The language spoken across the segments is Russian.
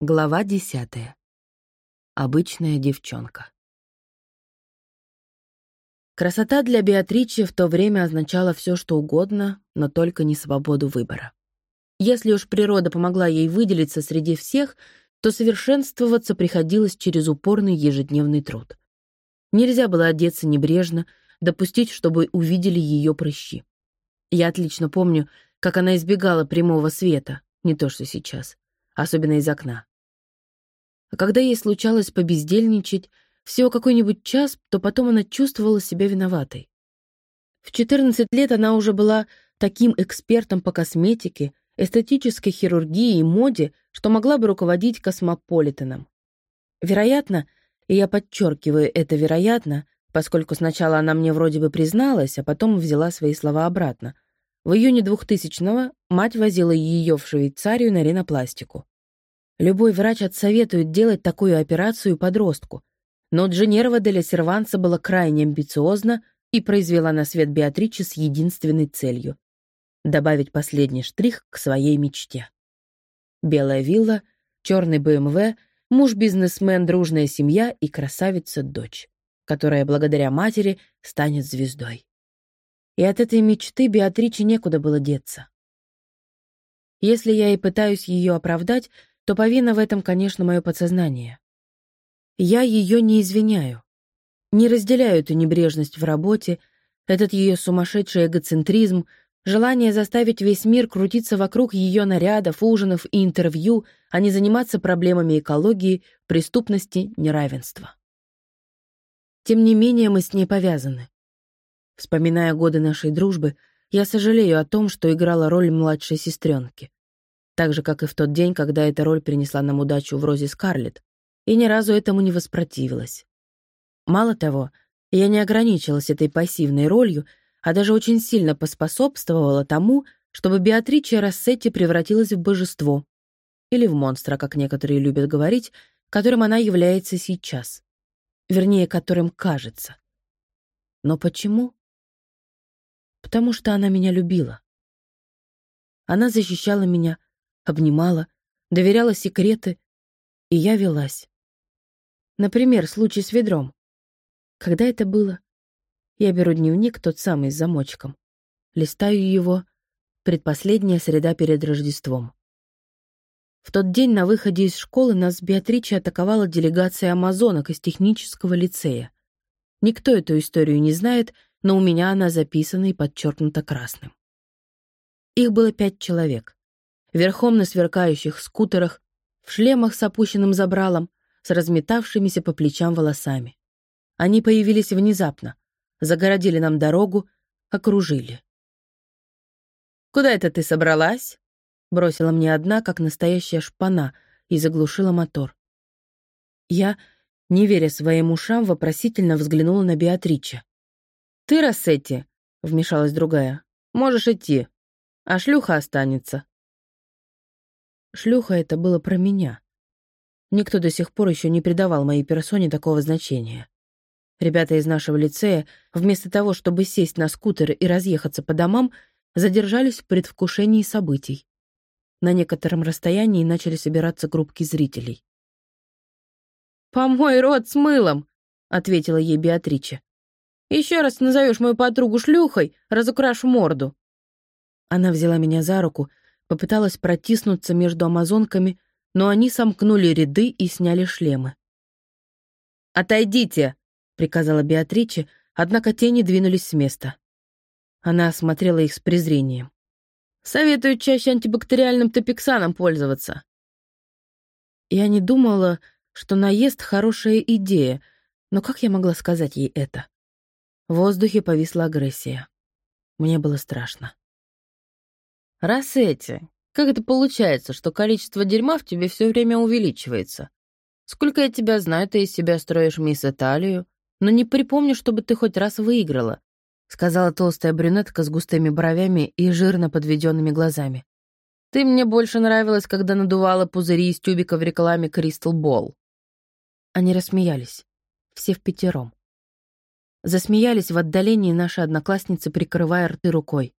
Глава десятая. Обычная девчонка. Красота для Беатричи в то время означала все, что угодно, но только не свободу выбора. Если уж природа помогла ей выделиться среди всех, то совершенствоваться приходилось через упорный ежедневный труд. Нельзя было одеться небрежно, допустить, чтобы увидели ее прыщи. Я отлично помню, как она избегала прямого света, не то что сейчас, особенно из окна. А когда ей случалось побездельничать всего какой-нибудь час, то потом она чувствовала себя виноватой. В 14 лет она уже была таким экспертом по косметике, эстетической хирургии и моде, что могла бы руководить космополитеном. Вероятно, и я подчеркиваю это вероятно, поскольку сначала она мне вроде бы призналась, а потом взяла свои слова обратно. В июне 2000-го мать возила ее в Швейцарию на ринопластику. Любой врач отсоветует делать такую операцию подростку. Но Дженерва де ля Серванса была крайне амбициозна и произвела на свет Беатриче с единственной целью — добавить последний штрих к своей мечте. Белая вилла, черный БМВ, муж-бизнесмен, дружная семья и красавица-дочь, которая благодаря матери станет звездой. И от этой мечты Беатриче некуда было деться. Если я и пытаюсь ее оправдать, то повинно в этом, конечно, мое подсознание. Я ее не извиняю. Не разделяю эту небрежность в работе, этот ее сумасшедший эгоцентризм, желание заставить весь мир крутиться вокруг ее нарядов, ужинов и интервью, а не заниматься проблемами экологии, преступности, неравенства. Тем не менее, мы с ней повязаны. Вспоминая годы нашей дружбы, я сожалею о том, что играла роль младшей сестренки так же, как и в тот день, когда эта роль принесла нам удачу в Розе Скарлетт, и ни разу этому не воспротивилась. Мало того, я не ограничилась этой пассивной ролью, а даже очень сильно поспособствовала тому, чтобы Беатрича Рассетти превратилась в божество. Или в монстра, как некоторые любят говорить, которым она является сейчас. Вернее, которым кажется. Но почему? Потому что она меня любила. Она защищала меня, обнимала, доверяла секреты, и я велась. Например, случай с ведром. Когда это было? Я беру дневник, тот самый с замочком. Листаю его. Предпоследняя среда перед Рождеством. В тот день на выходе из школы нас с Беатричей атаковала делегация амазонок из технического лицея. Никто эту историю не знает, но у меня она записана и подчеркнута красным. Их было пять человек верхом на сверкающих скутерах, в шлемах с опущенным забралом, с разметавшимися по плечам волосами. Они появились внезапно, загородили нам дорогу, окружили. «Куда это ты собралась?» Бросила мне одна, как настоящая шпана, и заглушила мотор. Я, не веря своим ушам, вопросительно взглянула на Беатриче. «Ты, Рассетти», — вмешалась другая, — «можешь идти, а шлюха останется». Шлюха это было про меня. Никто до сих пор еще не придавал моей персоне такого значения. Ребята из нашего лицея, вместо того, чтобы сесть на скутеры и разъехаться по домам, задержались в предвкушении событий. На некотором расстоянии начали собираться группки зрителей. «Помой рот с мылом!» — ответила ей Беатрича. «Еще раз назовешь мою подругу шлюхой, разукрашу морду». Она взяла меня за руку попыталась протиснуться между амазонками, но они сомкнули ряды и сняли шлемы. «Отойдите!» — приказала Беатриче, однако тени двинулись с места. Она осмотрела их с презрением. «Советую чаще антибактериальным топиксаном пользоваться». Я не думала, что наезд — хорошая идея, но как я могла сказать ей это? В воздухе повисла агрессия. Мне было страшно. «Рассети, как это получается, что количество дерьма в тебе все время увеличивается? Сколько я тебя знаю, ты из себя строишь мисс Италию, но не припомню, чтобы ты хоть раз выиграла», сказала толстая брюнетка с густыми бровями и жирно подведенными глазами. «Ты мне больше нравилась, когда надувала пузыри из тюбика в рекламе Crystal Ball». Они рассмеялись. Все в пятером. Засмеялись в отдалении наши одноклассницы, прикрывая рты рукой.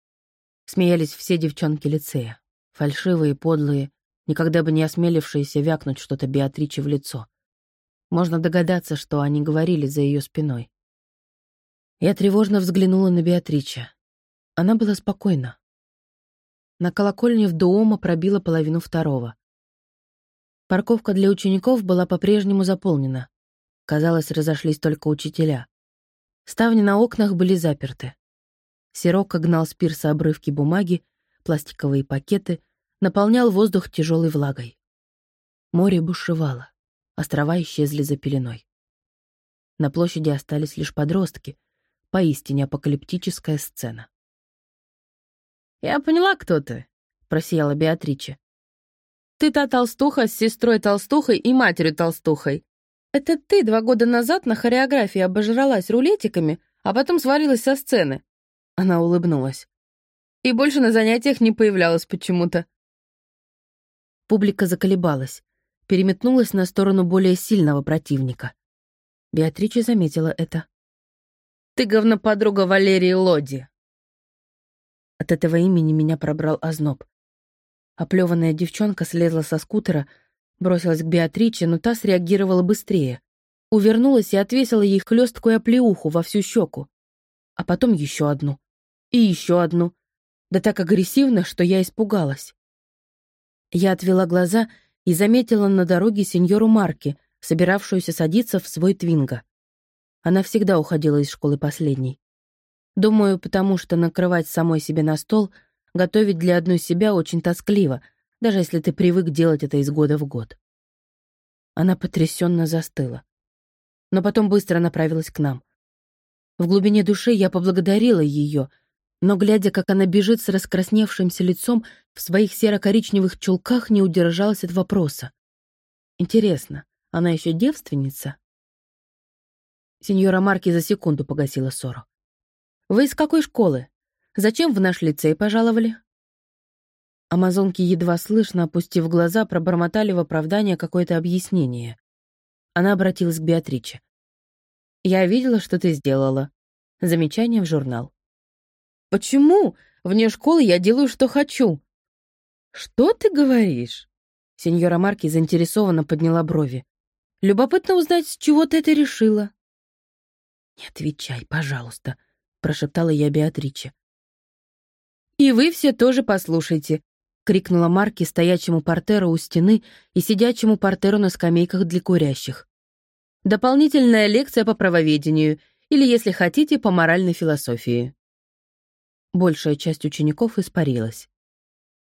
Смеялись все девчонки лицея. Фальшивые, подлые, никогда бы не осмелившиеся вякнуть что-то Беатриче в лицо. Можно догадаться, что они говорили за ее спиной. Я тревожно взглянула на Беатриче. Она была спокойна. На колокольне в Дуомо пробила половину второго. Парковка для учеников была по-прежнему заполнена. Казалось, разошлись только учителя. Ставни на окнах были заперты. Сирокко гнал с пирса обрывки бумаги, пластиковые пакеты, наполнял воздух тяжелой влагой. Море бушевало, острова исчезли за пеленой. На площади остались лишь подростки, поистине апокалиптическая сцена. «Я поняла, кто ты», — просияла Беатриче. «Ты та толстуха с сестрой толстухой и матерью толстухой. Это ты два года назад на хореографии обожралась рулетиками, а потом свалилась со сцены». Она улыбнулась. И больше на занятиях не появлялась почему-то. Публика заколебалась, переметнулась на сторону более сильного противника. Беатрича заметила это. «Ты говноподруга Валерии Лоди». От этого имени меня пробрал озноб. Оплеванная девчонка слезла со скутера, бросилась к Беатриче, но та среагировала быстрее. Увернулась и отвесила ей хлесткую оплеуху во всю щеку. А потом еще одну. И еще одну. Да так агрессивно, что я испугалась. Я отвела глаза и заметила на дороге сеньору Марки, собиравшуюся садиться в свой твинго. Она всегда уходила из школы последней. Думаю, потому что накрывать самой себе на стол, готовить для одной себя очень тоскливо, даже если ты привык делать это из года в год. Она потрясенно застыла. Но потом быстро направилась к нам. В глубине души я поблагодарила ее — но, глядя, как она бежит с раскрасневшимся лицом в своих серо-коричневых чулках, не удержалась от вопроса. «Интересно, она еще девственница?» Сеньора Марки за секунду погасила ссору. «Вы из какой школы? Зачем в наш лицей пожаловали?» Амазонки, едва слышно, опустив глаза, пробормотали в оправдание какое-то объяснение. Она обратилась к Беатриче. «Я видела, что ты сделала. Замечание в журнал. Почему? Вне школы я делаю, что хочу». «Что ты говоришь?» Сеньора Марки заинтересованно подняла брови. «Любопытно узнать, с чего ты это решила». «Не отвечай, пожалуйста», — прошептала я Беатриче. «И вы все тоже послушайте», — крикнула Марки стоячему портеру у стены и сидячему портеру на скамейках для курящих. «Дополнительная лекция по правоведению или, если хотите, по моральной философии». Большая часть учеников испарилась.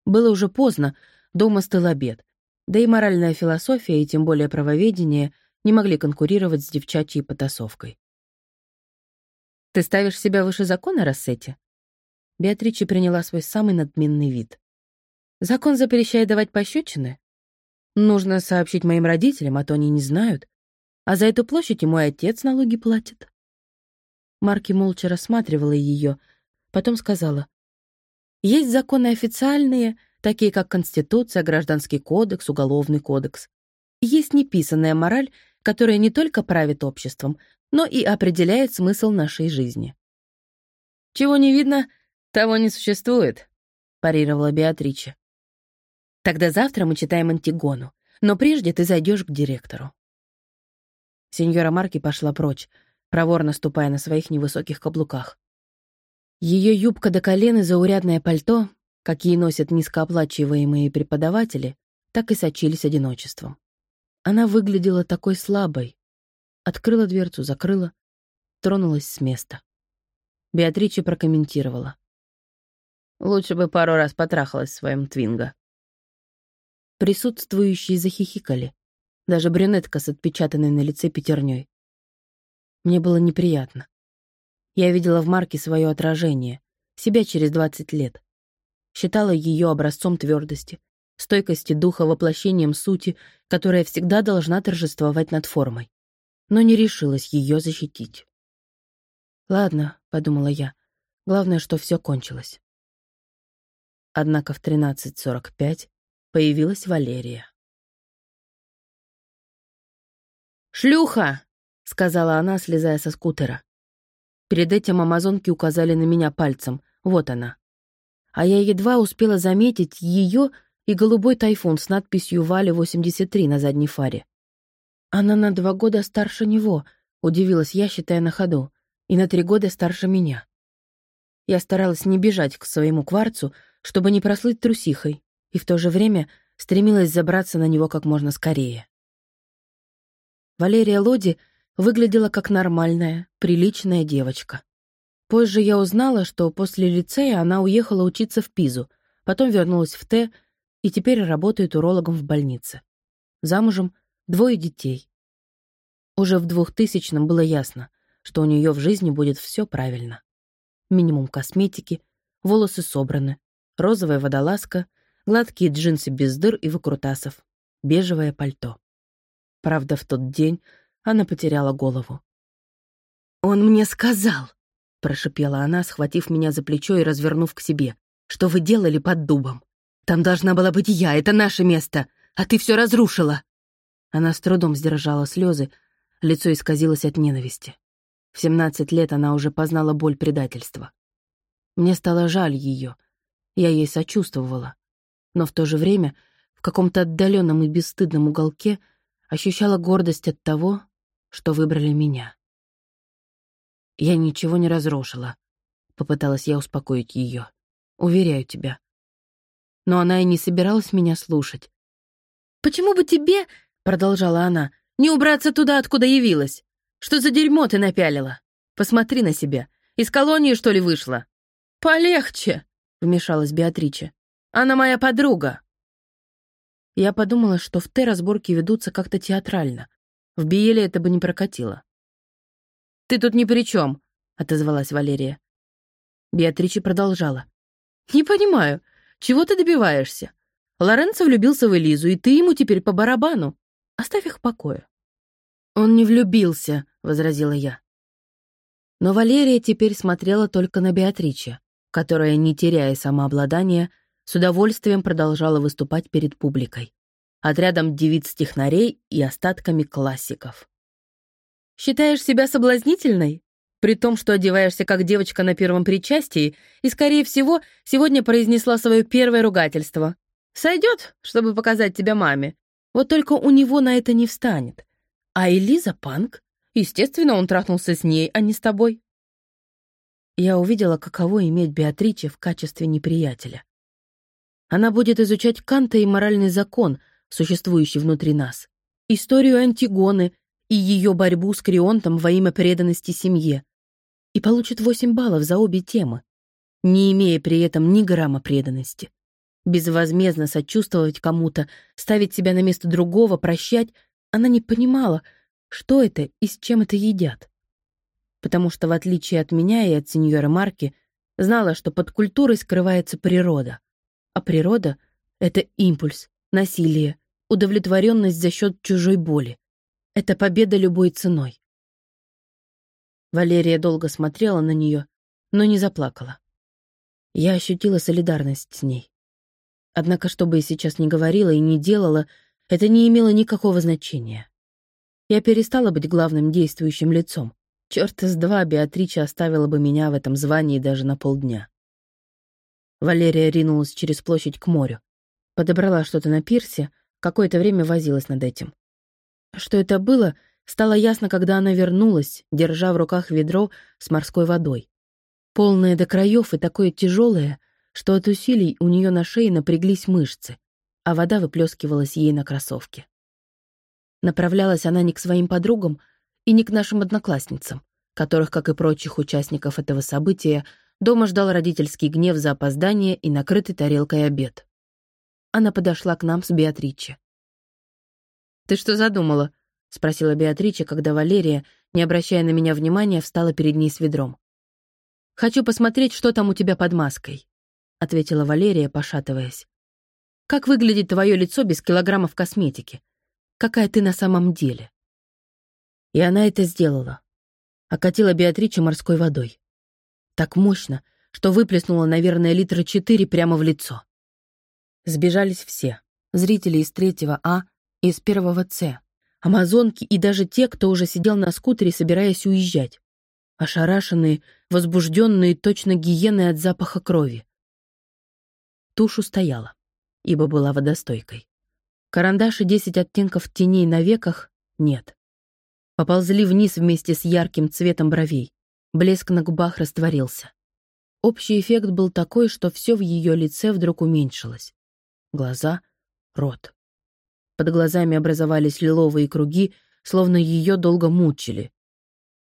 Было уже поздно, дома стыл обед. Да и моральная философия, и тем более правоведение, не могли конкурировать с девчачьей потасовкой. «Ты ставишь себя выше закона, Рассетти?» Беатрича приняла свой самый надменный вид. «Закон запрещает давать пощечины? Нужно сообщить моим родителям, а то они не знают. А за эту площадь и мой отец налоги платит». Марки молча рассматривала ее, Потом сказала, «Есть законы официальные, такие как Конституция, Гражданский кодекс, Уголовный кодекс. Есть неписанная мораль, которая не только правит обществом, но и определяет смысл нашей жизни». «Чего не видно, того не существует», — парировала Беатрича. «Тогда завтра мы читаем Антигону, но прежде ты зайдешь к директору». Сеньора Марки пошла прочь, проворно ступая на своих невысоких каблуках. Ее юбка до колен и заурядное пальто, какие носят низкооплачиваемые преподаватели, так и сочились одиночеством. Она выглядела такой слабой. Открыла дверцу, закрыла, тронулась с места. Беатрича прокомментировала. «Лучше бы пару раз потрахалась в своем твинго». Присутствующие захихикали. Даже брюнетка с отпечатанной на лице пятерней. Мне было неприятно. Я видела в Марке свое отражение, себя через 20 лет. Считала ее образцом твердости, стойкости духа, воплощением сути, которая всегда должна торжествовать над формой. Но не решилась ее защитить. «Ладно», — подумала я, — «главное, что все кончилось». Однако в 13.45 появилась Валерия. «Шлюха!» — сказала она, слезая со скутера. Перед этим амазонки указали на меня пальцем. Вот она. А я едва успела заметить ее и голубой тайфун с надписью «Валя-83» на задней фаре. «Она на два года старше него», — удивилась я, считая на ходу, «и на три года старше меня». Я старалась не бежать к своему кварцу, чтобы не прослыть трусихой, и в то же время стремилась забраться на него как можно скорее. Валерия Лоди выглядела как нормальная, приличная девочка. Позже я узнала, что после лицея она уехала учиться в Пизу, потом вернулась в Т и теперь работает урологом в больнице. Замужем, двое детей. Уже в двухтысячном было ясно, что у нее в жизни будет все правильно. Минимум косметики, волосы собраны, розовая водолазка, гладкие джинсы без дыр и выкрутасов, бежевое пальто. Правда, в тот день она потеряла голову. «Он мне сказал!» — прошипела она, схватив меня за плечо и развернув к себе. «Что вы делали под дубом? Там должна была быть я, это наше место, а ты все разрушила!» Она с трудом сдержала слезы, лицо исказилось от ненависти. В семнадцать лет она уже познала боль предательства. Мне стало жаль ее, я ей сочувствовала, но в то же время в каком-то отдаленном и бесстыдном уголке ощущала гордость от того, что выбрали меня. Я ничего не разрушила, попыталась я успокоить ее. Уверяю тебя. Но она и не собиралась меня слушать. «Почему бы тебе, — продолжала она, — не убраться туда, откуда явилась? Что за дерьмо ты напялила? Посмотри на себя. Из колонии, что ли, вышла?» «Полегче!» — вмешалась Беатриче. «Она моя подруга!» Я подумала, что в Т разборки ведутся как-то театрально. В Биеле это бы не прокатило. «Ты тут ни при чем, отозвалась Валерия. Беатриче продолжала. «Не понимаю, чего ты добиваешься? Лоренцо влюбился в Элизу, и ты ему теперь по барабану. Оставь их в покое». «Он не влюбился», — возразила я. Но Валерия теперь смотрела только на Беатриче, которая, не теряя самообладания, с удовольствием продолжала выступать перед публикой, отрядом девиц-технарей и остатками классиков. «Считаешь себя соблазнительной?» при том, что одеваешься как девочка на первом причастии и, скорее всего, сегодня произнесла свое первое ругательство. Сойдет, чтобы показать тебя маме. Вот только у него на это не встанет. А Элиза Панк? Естественно, он трахнулся с ней, а не с тобой. Я увидела, каково иметь Беатриче в качестве неприятеля. Она будет изучать Канта и моральный закон, существующий внутри нас, историю Антигоны и ее борьбу с Крионтом во имя преданности семье, и получит 8 баллов за обе темы, не имея при этом ни грамма преданности. Безвозмездно сочувствовать кому-то, ставить себя на место другого, прощать, она не понимала, что это и с чем это едят. Потому что, в отличие от меня и от сеньора Марки, знала, что под культурой скрывается природа. А природа — это импульс, насилие, удовлетворенность за счет чужой боли. Это победа любой ценой. Валерия долго смотрела на нее, но не заплакала. Я ощутила солидарность с ней. Однако, что бы я сейчас ни говорила и не делала, это не имело никакого значения. Я перестала быть главным действующим лицом. Чёрт из два, Беатрича оставила бы меня в этом звании даже на полдня. Валерия ринулась через площадь к морю. Подобрала что-то на пирсе, какое-то время возилась над этим. Что это было — Стало ясно, когда она вернулась, держа в руках ведро с морской водой. Полное до краев и такое тяжелое, что от усилий у нее на шее напряглись мышцы, а вода выплескивалась ей на кроссовки. Направлялась она не к своим подругам и не к нашим одноклассницам, которых, как и прочих участников этого события, дома ждал родительский гнев за опоздание и накрытый тарелкой обед. Она подошла к нам с Беатриче. «Ты что задумала?» — спросила Беатрича, когда Валерия, не обращая на меня внимания, встала перед ней с ведром. «Хочу посмотреть, что там у тебя под маской», — ответила Валерия, пошатываясь. «Как выглядит твое лицо без килограммов косметики? Какая ты на самом деле?» И она это сделала. Окатила Беатричу морской водой. Так мощно, что выплеснула, наверное, литра четыре прямо в лицо. Сбежались все. Зрители из третьего А и из первого С, амазонки и даже те, кто уже сидел на скутере, собираясь уезжать. Ошарашенные, возбужденные точно гиены от запаха крови. Тушу стояла. ибо была водостойкой. Карандаши «Десять оттенков теней на веках» нет. Поползли вниз вместе с ярким цветом бровей. Блеск на губах растворился. Общий эффект был такой, что все в ее лице вдруг уменьшилось. Глаза, рот. Под глазами образовались лиловые круги, словно ее долго мучили.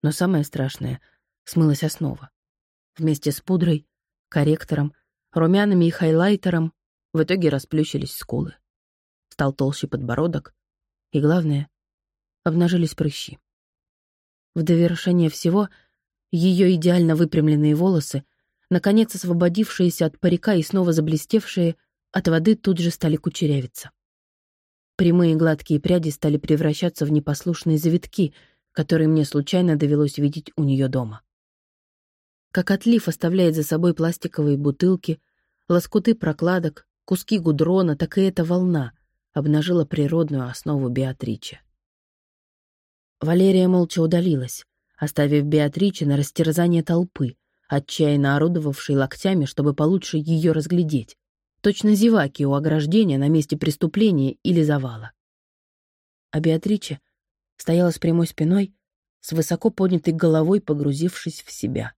Но самое страшное — смылась основа. Вместе с пудрой, корректором, румянами и хайлайтером в итоге расплющились скулы. Стал толще подбородок, и, главное, обнажились прыщи. В довершение всего ее идеально выпрямленные волосы, наконец освободившиеся от парика и снова заблестевшие, от воды тут же стали кучерявиться. Прямые гладкие пряди стали превращаться в непослушные завитки, которые мне случайно довелось видеть у нее дома. Как отлив оставляет за собой пластиковые бутылки, лоскуты прокладок, куски гудрона, так и эта волна обнажила природную основу Беатриче. Валерия молча удалилась, оставив Беатриче на растерзание толпы, отчаянно орудовавшей локтями, чтобы получше ее разглядеть, точно зеваки у ограждения на месте преступления или завала. А Беатриче стояла с прямой спиной, с высоко поднятой головой, погрузившись в себя.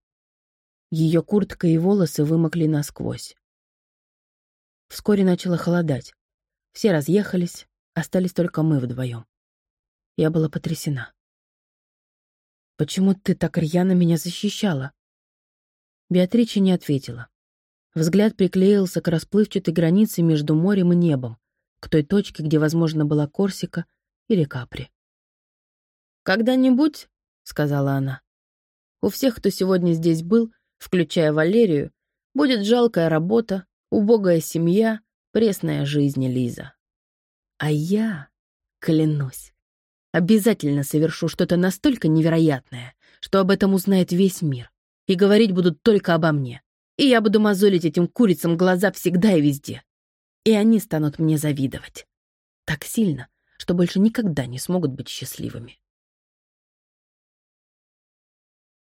Ее куртка и волосы вымокли насквозь. Вскоре начало холодать. Все разъехались, остались только мы вдвоем. Я была потрясена. «Почему ты так рьяно меня защищала?» Беатрича не ответила. Взгляд приклеился к расплывчатой границе между морем и небом, к той точке, где, возможно, была Корсика или Капри. «Когда-нибудь, — сказала она, — у всех, кто сегодня здесь был, включая Валерию, будет жалкая работа, убогая семья, пресная жизнь Лиза. А я, клянусь, обязательно совершу что-то настолько невероятное, что об этом узнает весь мир, и говорить будут только обо мне. И я буду мозолить этим курицам глаза всегда и везде. И они станут мне завидовать. Так сильно, что больше никогда не смогут быть счастливыми.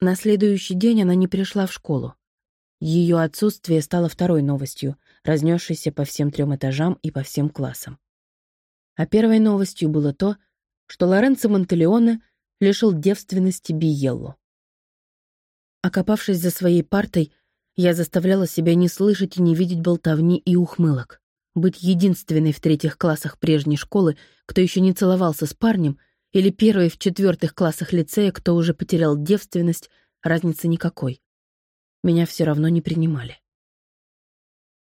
На следующий день она не пришла в школу. Ее отсутствие стало второй новостью, разнесшейся по всем трем этажам и по всем классам. А первой новостью было то, что Лоренцо Монтелеоне лишил девственности Биеллу. Окопавшись за своей партой, я заставляла себя не слышать и не видеть болтовни и ухмылок. Быть единственной в третьих классах прежней школы, кто еще не целовался с парнем, или первой в четвертых классах лицея, кто уже потерял девственность, разницы никакой. Меня все равно не принимали.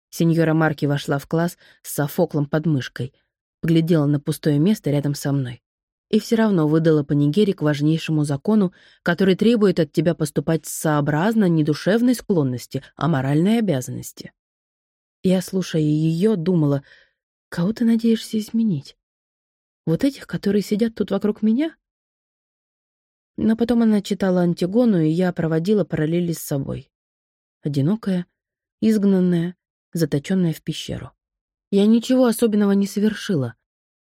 Сеньора Марки вошла в класс с софоклом под мышкой, поглядела на пустое место рядом со мной и все равно выдала панигере к важнейшему закону, который требует от тебя поступать сообразно не душевной склонности, а моральной обязанности. Я, слушая ее, думала, кого ты надеешься изменить? Вот этих, которые сидят тут вокруг меня? Но потом она читала Антигону, и я проводила параллели с собой. Одинокая, изгнанная, заточенная в пещеру. Я ничего особенного не совершила,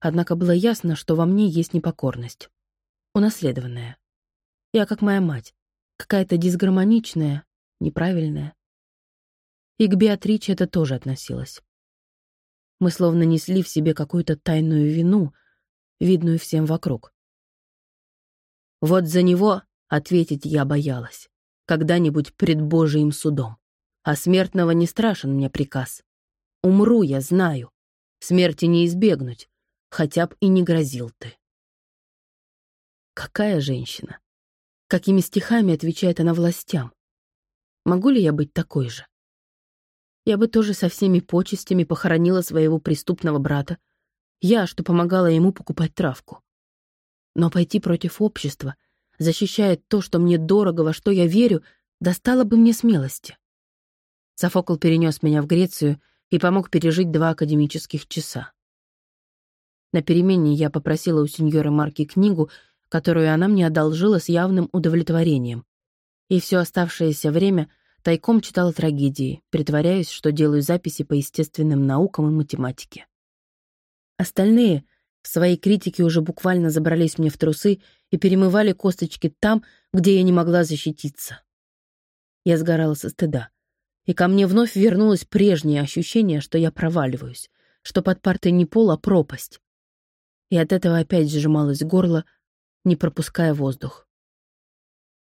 Однако было ясно, что во мне есть непокорность. Унаследованная. Я как моя мать. Какая-то дисгармоничная, неправильная. И к Беатриче это тоже относилось. Мы словно несли в себе какую-то тайную вину, видную всем вокруг. Вот за него ответить я боялась. Когда-нибудь пред Божиим судом. А смертного не страшен мне приказ. Умру я, знаю. Смерти не избегнуть хотя б и не грозил ты. Какая женщина? Какими стихами отвечает она властям? Могу ли я быть такой же? Я бы тоже со всеми почестями похоронила своего преступного брата. Я, что помогала ему покупать травку. Но пойти против общества, защищая то, что мне дорого, во что я верю, достало бы мне смелости. Софокл перенес меня в Грецию и помог пережить два академических часа. На перемене я попросила у сеньора Марки книгу, которую она мне одолжила с явным удовлетворением. И все оставшееся время тайком читала трагедии, притворяясь, что делаю записи по естественным наукам и математике. Остальные в своей критике уже буквально забрались мне в трусы и перемывали косточки там, где я не могла защититься. Я сгорала со стыда. И ко мне вновь вернулось прежнее ощущение, что я проваливаюсь, что под партой не пол, а пропасть. И от этого опять сжималось горло, не пропуская воздух.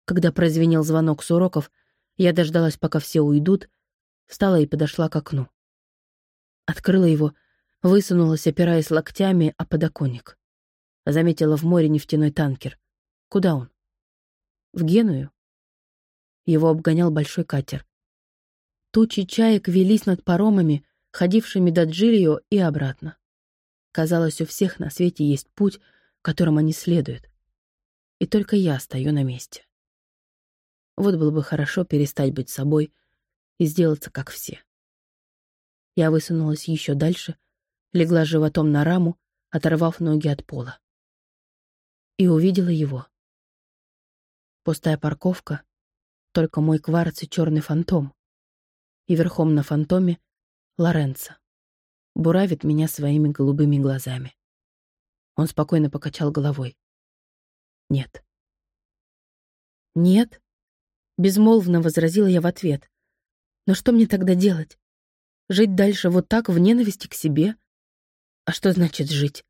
Когда прозвенел звонок с уроков, я дождалась, пока все уйдут, встала и подошла к окну. Открыла его, высунулась, опираясь локтями о подоконник. Заметила в море нефтяной танкер. Куда он? В Геную? Его обгонял большой катер. Тучи чаек велись над паромами, ходившими до Джилио и обратно. Казалось, у всех на свете есть путь, которым они следуют. И только я стою на месте. Вот было бы хорошо перестать быть собой и сделаться как все. Я высунулась еще дальше, легла животом на раму, оторвав ноги от пола. И увидела его. Пустая парковка, только мой кварц и черный фантом. И верхом на фантоме — Лоренцо. Буравит меня своими голубыми глазами. Он спокойно покачал головой. Нет. Нет? Безмолвно возразила я в ответ. Но что мне тогда делать? Жить дальше вот так в ненависти к себе? А что значит жить?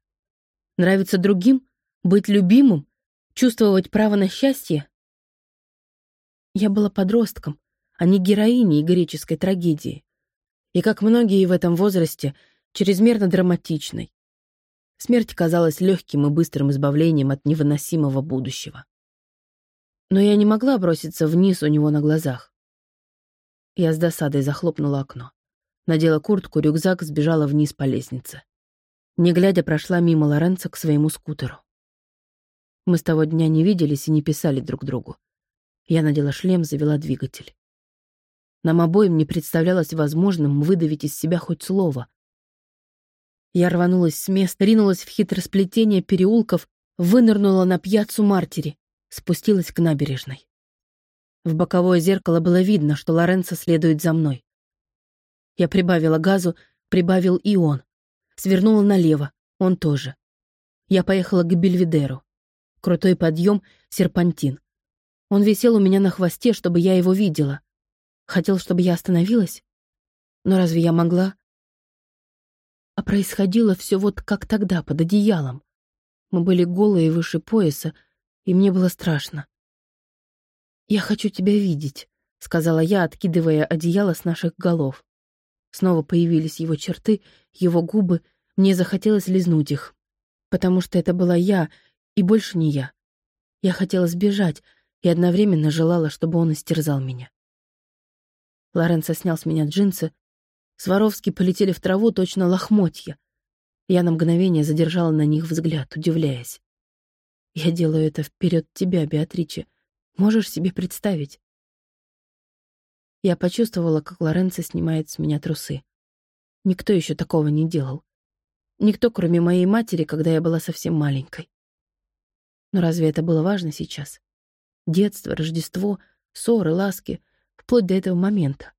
Нравиться другим? Быть любимым? Чувствовать право на счастье? Я была подростком, а не героиней греческой трагедии. И, как многие в этом возрасте, чрезмерно драматичной. Смерть казалась легким и быстрым избавлением от невыносимого будущего. Но я не могла броситься вниз у него на глазах. Я с досадой захлопнула окно. Надела куртку, рюкзак, сбежала вниз по лестнице. Не глядя, прошла мимо Лоренца к своему скутеру. Мы с того дня не виделись и не писали друг другу. Я надела шлем, завела двигатель. Нам обоим не представлялось возможным выдавить из себя хоть слово. Я рванулась с места, ринулась в хитросплетение переулков, вынырнула на пьяцу Мартери, спустилась к набережной. В боковое зеркало было видно, что Лоренцо следует за мной. Я прибавила газу, прибавил и он. Свернула налево, он тоже. Я поехала к Бельведеру. Крутой подъем, серпантин. Он висел у меня на хвосте, чтобы я его видела. Хотел, чтобы я остановилась? Но разве я могла? А происходило все вот как тогда, под одеялом. Мы были голые выше пояса, и мне было страшно. «Я хочу тебя видеть», — сказала я, откидывая одеяло с наших голов. Снова появились его черты, его губы, мне захотелось лизнуть их. Потому что это была я, и больше не я. Я хотела сбежать, и одновременно желала, чтобы он истерзал меня. Лоренцо снял с меня джинсы. Сваровски полетели в траву точно лохмотья. Я на мгновение задержала на них взгляд, удивляясь. «Я делаю это вперед тебя, Беатриче. Можешь себе представить?» Я почувствовала, как Лоренцо снимает с меня трусы. Никто еще такого не делал. Никто, кроме моей матери, когда я была совсем маленькой. Но разве это было важно сейчас? Детство, Рождество, ссоры, ласки, вплоть до этого момента.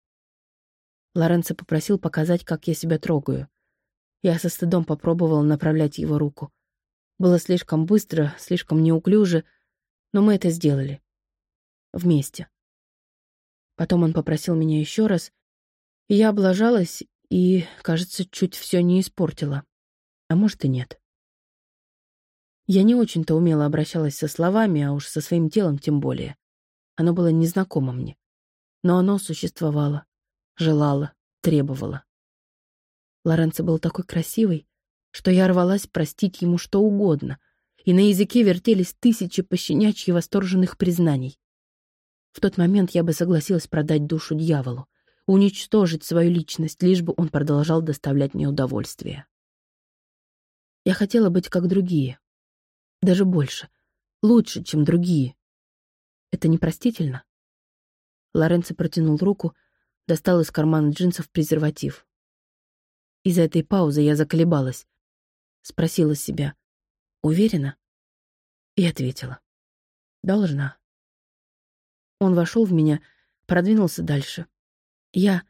Лоренцо попросил показать, как я себя трогаю. Я со стыдом попробовала направлять его руку. Было слишком быстро, слишком неуклюже, но мы это сделали. Вместе. Потом он попросил меня еще раз, и я облажалась и, кажется, чуть все не испортила. А может и нет. Я не очень-то умело обращалась со словами, а уж со своим телом тем более. Оно было незнакомо мне. Но оно существовало, желало, требовало. Лоренцо был такой красивый, что я рвалась простить ему что угодно, и на языке вертелись тысячи пощенячьи восторженных признаний. В тот момент я бы согласилась продать душу дьяволу, уничтожить свою личность, лишь бы он продолжал доставлять мне удовольствие. Я хотела быть как другие, даже больше. Лучше, чем другие. Это непростительно? Лоренцо протянул руку, достал из кармана джинсов презерватив. Из-за этой паузы я заколебалась. Спросила себя, уверена? И ответила. Должна. Он вошел в меня, продвинулся дальше. Я,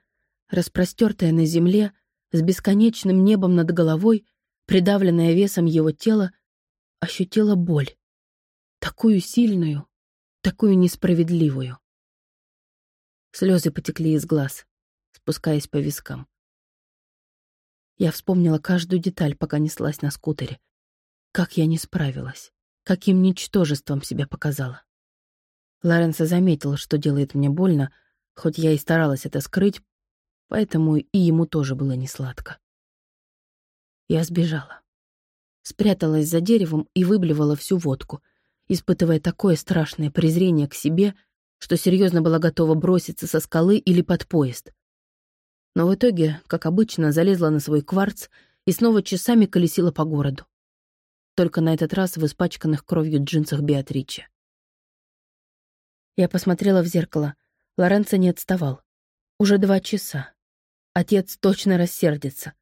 распростертая на земле, с бесконечным небом над головой, придавленная весом его тела, ощутила боль. Такую сильную, такую несправедливую. Слезы потекли из глаз, спускаясь по вискам. Я вспомнила каждую деталь, пока неслась на скутере. Как я не справилась, каким ничтожеством себя показала. Лоренцо заметил, что делает мне больно, хоть я и старалась это скрыть, поэтому и ему тоже было несладко. Я сбежала. Спряталась за деревом и выблевала всю водку, испытывая такое страшное презрение к себе, что серьезно была готова броситься со скалы или под поезд. Но в итоге, как обычно, залезла на свой кварц и снова часами колесила по городу. Только на этот раз в испачканных кровью джинсах Беатриче. Я посмотрела в зеркало. Лоренцо не отставал. Уже два часа. Отец точно рассердится.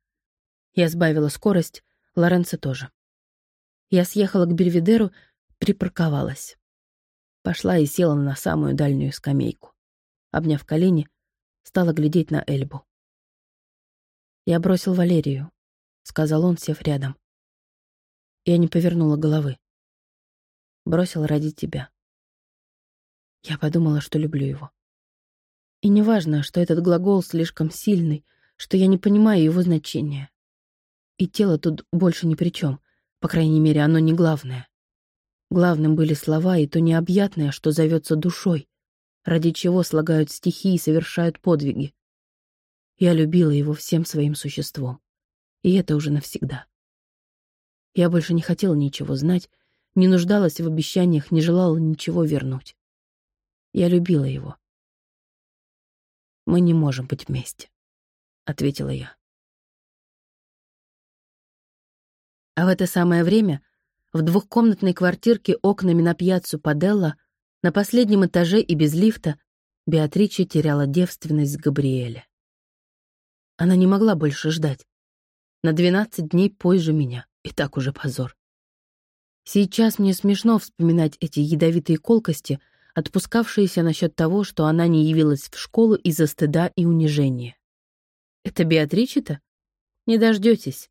Я сбавила скорость, Лоренцо тоже. Я съехала к Бельведеру, припарковалась. Пошла и села на самую дальнюю скамейку. Обняв колени, стала глядеть на Эльбу. «Я бросил Валерию», — сказал он, сев рядом. Я не повернула головы. Бросил ради тебя. Я подумала, что люблю его. И неважно, что этот глагол слишком сильный, что я не понимаю его значения. И тело тут больше ни при чем, по крайней мере, оно не главное. Главным были слова и то необъятное, что зовется душой, ради чего слагают стихи и совершают подвиги. Я любила его всем своим существом, и это уже навсегда. Я больше не хотела ничего знать, не нуждалась в обещаниях, не желала ничего вернуть. Я любила его. «Мы не можем быть вместе», — ответила я. А в это самое время в двухкомнатной квартирке окнами на пьяцу Паделла на последнем этаже и без лифта Беатриче теряла девственность с Габриэля. Она не могла больше ждать. На двенадцать дней позже меня, и так уже позор. Сейчас мне смешно вспоминать эти ядовитые колкости — отпускавшаяся насчет того, что она не явилась в школу из-за стыда и унижения. «Это Беатриче-то? Не дождетесь.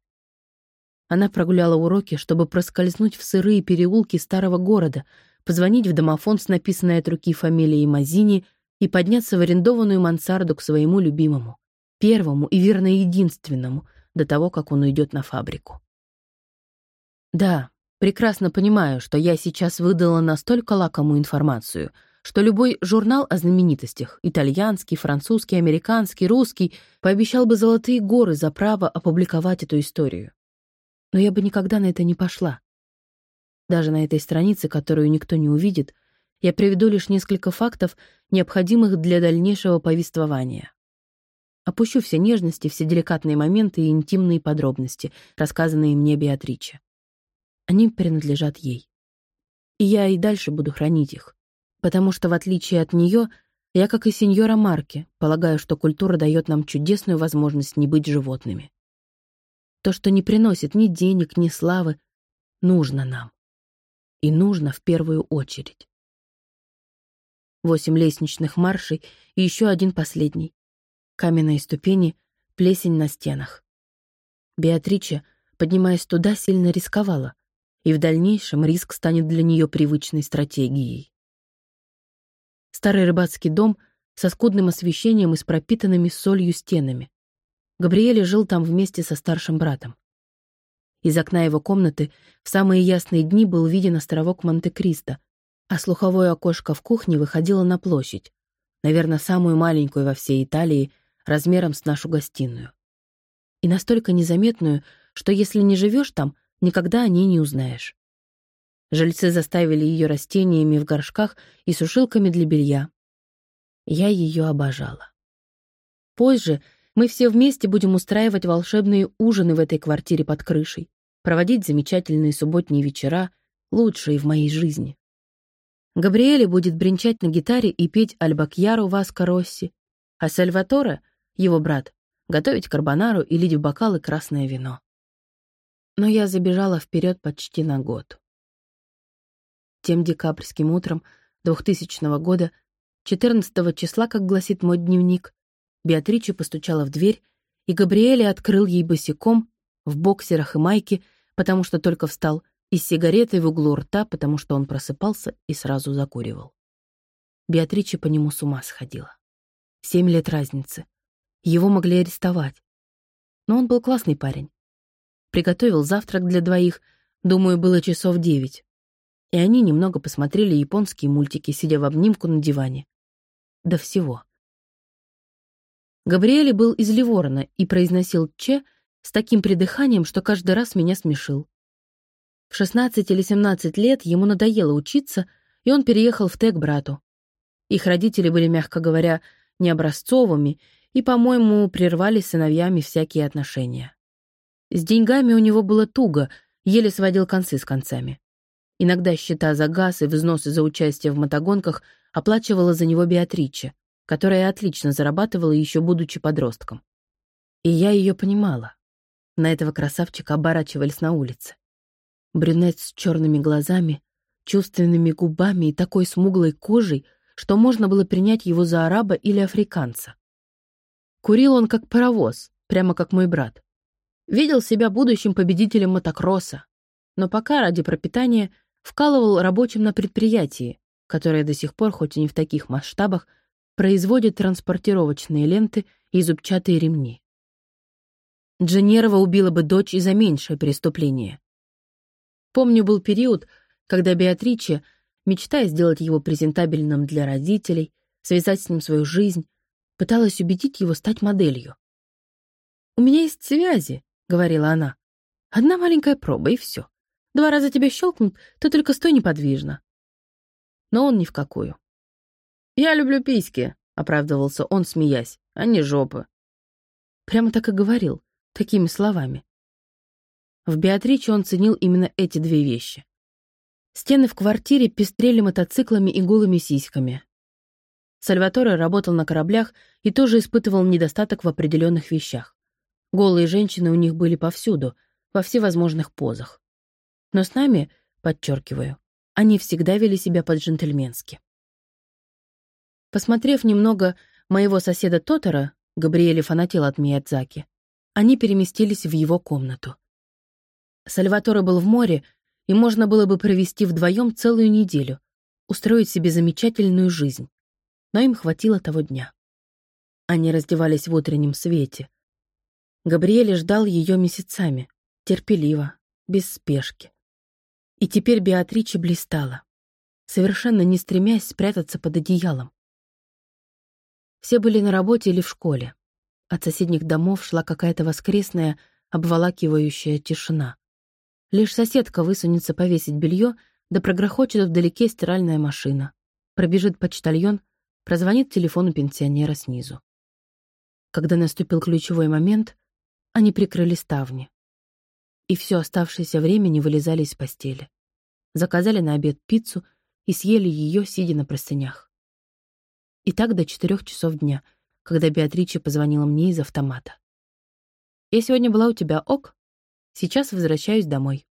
Она прогуляла уроки, чтобы проскользнуть в сырые переулки старого города, позвонить в домофон с написанной от руки фамилией Мазини и подняться в арендованную мансарду к своему любимому, первому и, верно, единственному, до того, как он уйдет на фабрику. Да, Прекрасно понимаю, что я сейчас выдала настолько лакомую информацию, что любой журнал о знаменитостях, итальянский, французский, американский, русский, пообещал бы золотые горы за право опубликовать эту историю. Но я бы никогда на это не пошла. Даже на этой странице, которую никто не увидит, я приведу лишь несколько фактов, необходимых для дальнейшего повествования. Опущу все нежности, все деликатные моменты и интимные подробности, рассказанные мне Беатриче. Они принадлежат ей. И я и дальше буду хранить их, потому что, в отличие от нее, я, как и сеньора Марки, полагаю, что культура дает нам чудесную возможность не быть животными. То, что не приносит ни денег, ни славы, нужно нам. И нужно в первую очередь. Восемь лестничных маршей и еще один последний. Каменные ступени, плесень на стенах. Беатриче, поднимаясь туда, сильно рисковала — и в дальнейшем риск станет для нее привычной стратегией. Старый рыбацкий дом со скудным освещением и с пропитанными солью стенами. Габриэль жил там вместе со старшим братом. Из окна его комнаты в самые ясные дни был виден островок Монте-Кристо, а слуховое окошко в кухне выходило на площадь, наверное, самую маленькую во всей Италии, размером с нашу гостиную. И настолько незаметную, что если не живешь там, никогда о ней не узнаешь. Жильцы заставили ее растениями в горшках и сушилками для белья. Я ее обожала. Позже мы все вместе будем устраивать волшебные ужины в этой квартире под крышей, проводить замечательные субботние вечера, лучшие в моей жизни. Габриэле будет бренчать на гитаре и петь Альбакьяру Васко Росси, а Сальваторе, его брат, готовить карбонару и лить в бокалы красное вино но я забежала вперед почти на год. Тем декабрьским утром 2000 года, 14 числа, как гласит мой дневник, Беатриче постучала в дверь, и Габриэле открыл ей босиком, в боксерах и майке, потому что только встал, и с сигаретой в углу рта, потому что он просыпался и сразу закуривал. Беатриче по нему с ума сходила. Семь лет разницы. Его могли арестовать. но он был классный парень. Приготовил завтрак для двоих, думаю, было часов девять. И они немного посмотрели японские мультики, сидя в обнимку на диване. До всего. Габриэле был из Ливорна и произносил «че» с таким придыханием, что каждый раз меня смешил. В 16 или 17 лет ему надоело учиться, и он переехал в ТЭК брату. Их родители были, мягко говоря, необразцовыми и, по-моему, прервали с сыновьями всякие отношения. С деньгами у него было туго, еле сводил концы с концами. Иногда счета за газ и взносы за участие в мотогонках оплачивала за него Беатриче, которая отлично зарабатывала еще будучи подростком. И я ее понимала. На этого красавчика оборачивались на улице. Брюнет с черными глазами, чувственными губами и такой смуглой кожей, что можно было принять его за араба или африканца. Курил он как паровоз, прямо как мой брат. Видел себя будущим победителем мотокросса, но пока ради пропитания вкалывал рабочим на предприятии, которое до сих пор, хоть и не в таких масштабах, производит транспортировочные ленты и зубчатые ремни. Дженерова убила бы дочь и за меньшее преступление. Помню, был период, когда Беатриче, мечтая сделать его презентабельным для родителей, связать с ним свою жизнь, пыталась убедить его стать моделью. «У меня есть связи», — говорила она. «Одна маленькая проба, и все. Два раза тебя щелкнут, ты только стой неподвижно». Но он ни в какую. «Я люблю письки», — оправдывался он, смеясь, — «а не жопы». Прямо так и говорил, такими словами. В Беатриче он ценил именно эти две вещи. Стены в квартире пестрели мотоциклами и голыми сиськами. Сальваторе работал на кораблях и тоже испытывал недостаток в определенных вещах. Голые женщины у них были повсюду, во всевозможных позах. Но с нами, подчеркиваю, они всегда вели себя по-джентльменски. Посмотрев немного моего соседа Тотора, Габриэле фанател от Миядзаки, они переместились в его комнату. Сальваторе был в море, и можно было бы провести вдвоем целую неделю, устроить себе замечательную жизнь. Но им хватило того дня. Они раздевались в утреннем свете. Габриэле ждал ее месяцами, терпеливо, без спешки. И теперь Беатриче блистала, совершенно не стремясь спрятаться под одеялом. Все были на работе или в школе. От соседних домов шла какая-то воскресная, обволакивающая тишина. Лишь соседка высунется повесить белье, да прогрохочет вдалеке стиральная машина. Пробежит почтальон, прозвонит телефону пенсионера снизу. Когда наступил ключевой момент, они прикрыли ставни. И все оставшееся время не вылезали из постели. Заказали на обед пиццу и съели ее, сидя на простынях. И так до четырех часов дня, когда Беатрича позвонила мне из автомата. «Я сегодня была у тебя, ок? Сейчас возвращаюсь домой».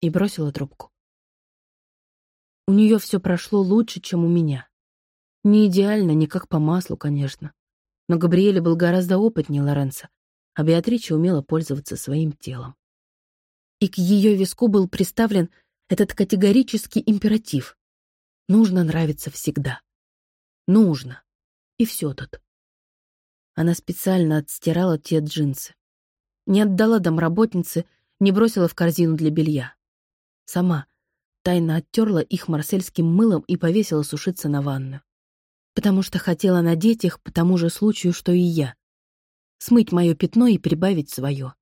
И бросила трубку. У нее все прошло лучше, чем у меня. Не идеально, не как по маслу, конечно. Но Габриэле был гораздо опытнее Лоренца, а Беатрича умела пользоваться своим телом. И к ее виску был приставлен этот категорический императив. Нужно нравиться всегда. Нужно. И все тут. Она специально отстирала те джинсы. Не отдала домработнице, не бросила в корзину для белья. Сама тайно оттерла их марсельским мылом и повесила сушиться на ванну. Потому что хотела надеть их по тому же случаю, что и я. Смыть мое пятно и прибавить свое.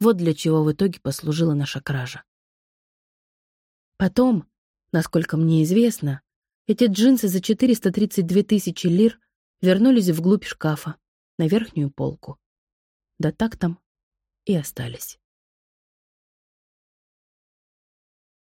Вот для чего в итоге послужила наша кража. Потом, насколько мне известно, эти джинсы за 432 тысячи лир вернулись вглубь шкафа, на верхнюю полку. Да так там и остались.